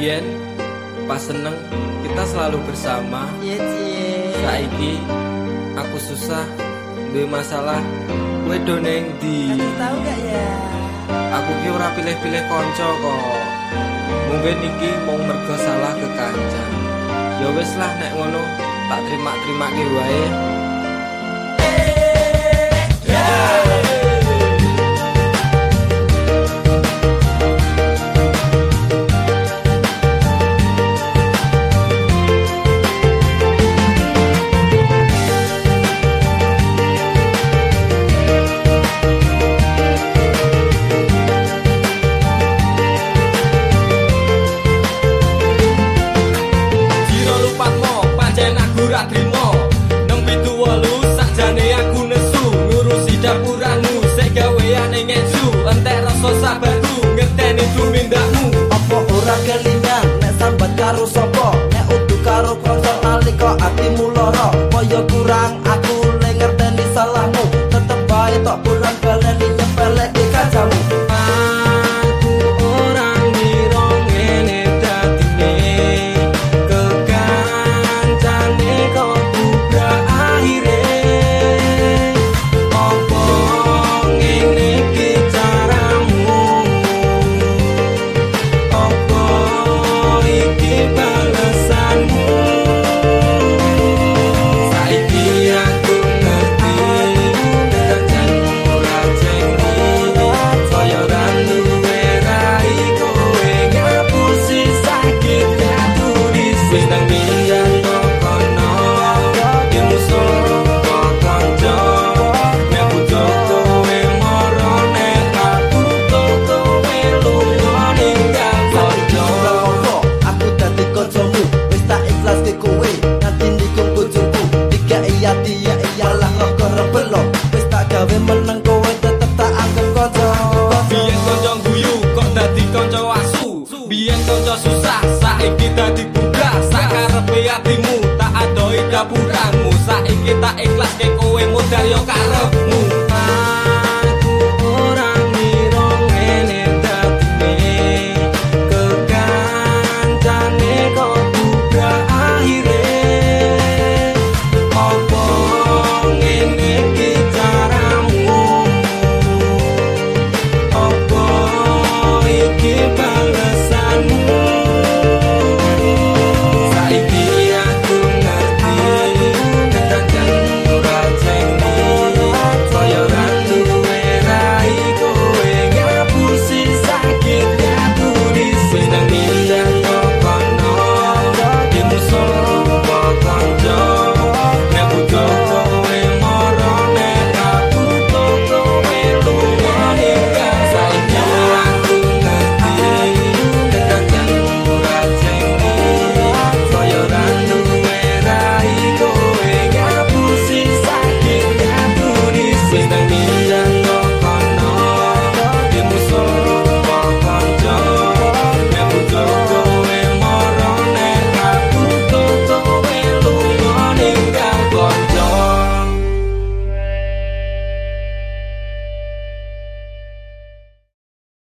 Bien pas seneng kita selalu bersama. Iya cie saiki aku susah duwe masalah. Kowe do neng di tahu gak ya? Aku ki ora pilih-pilih kanca kok. Mungkin iki mau mergo salah ke kanca ya wis lah nek ngono tak terima-terima ki wae. Hey.